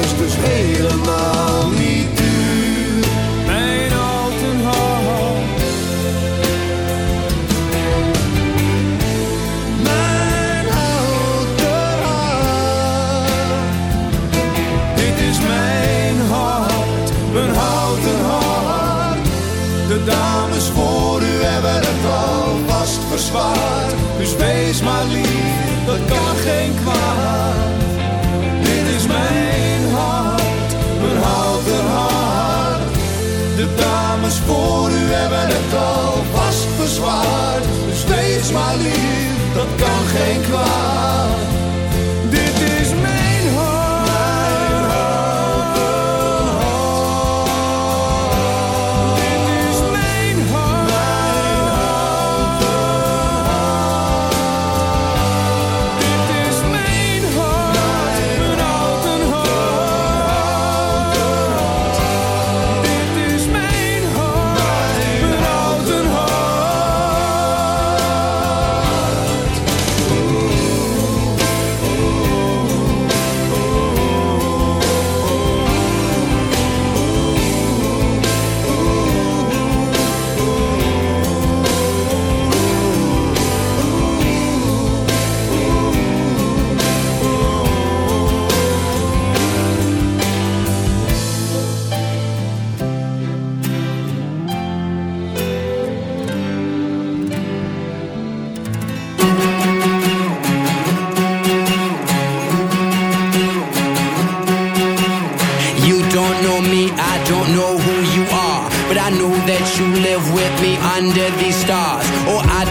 is dus helemaal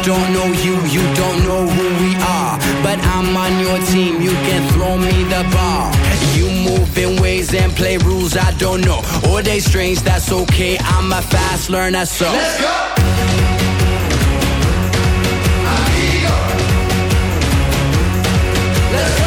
don't know you, you don't know who we are. But I'm on your team, you can throw me the ball. You move in ways and play rules I don't know. Or they strange, that's okay. I'm a fast learner, so. Let's go! got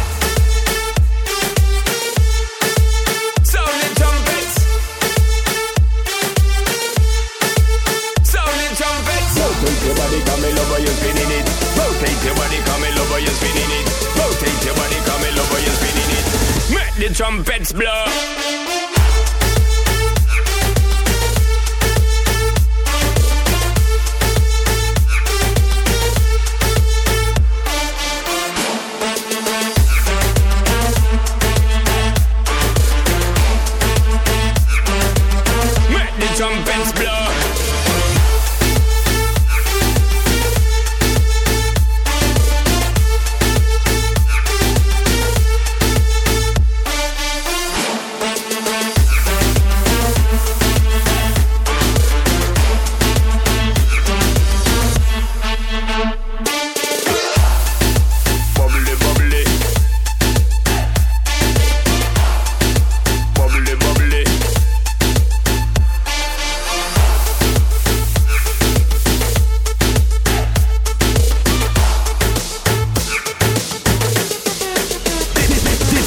Trumpets blow.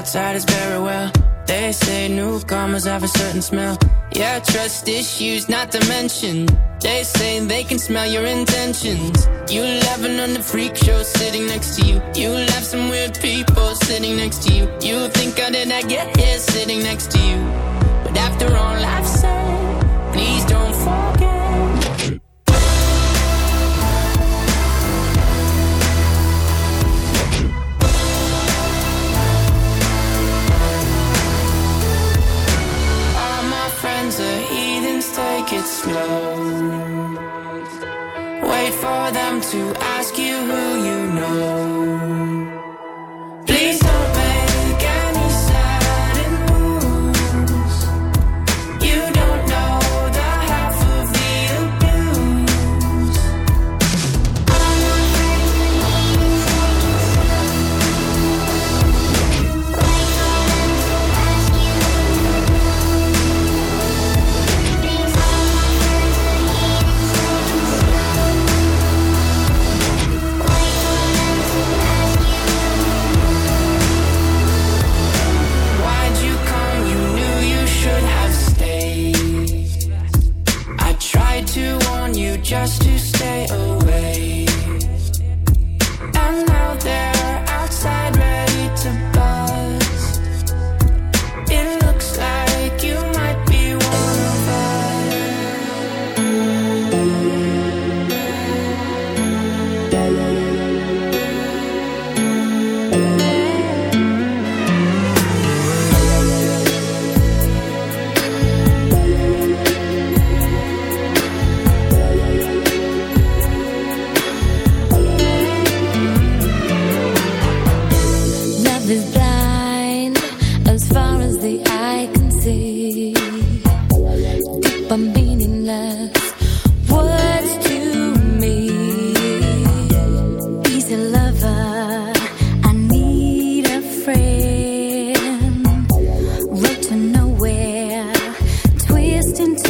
With outsiders very well. They say newcomers have a certain smell. Yeah, trust issues not to mention. They say they can smell your intentions. You laughing on the freak show sitting next to you. You laugh some weird people sitting next to you. You think how did I get here sitting next to you? But after all I've said, please don't forget. To ask destined